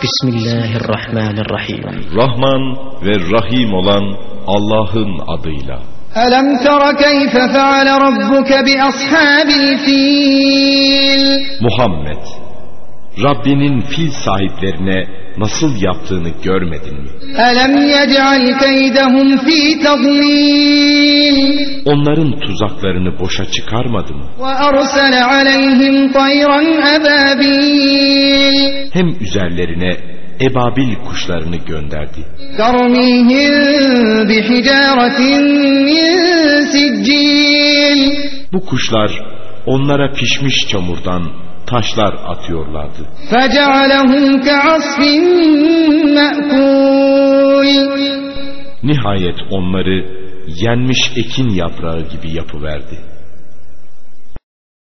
Bismillahirrahmanirrahim. Rahman ve Rahim olan Allah'ın adıyla. Alam tara keyfe feale rabbuke bi ashabil fil. Muhammed, Rabbinin fil sahiplerine nasıl yaptığını görmedin mi? Alam yec'al keydehum fi tadlil. Onların tuzaklarını boşa çıkarmadı mı? Ve arsale aleyhim tayran ababil. Hem üzerlerine ebabil kuşlarını gönderdi. Bu kuşlar onlara pişmiş çamurdan taşlar atıyorlardı. Nihayet onları yenmiş ekin yaprağı gibi yapıverdi.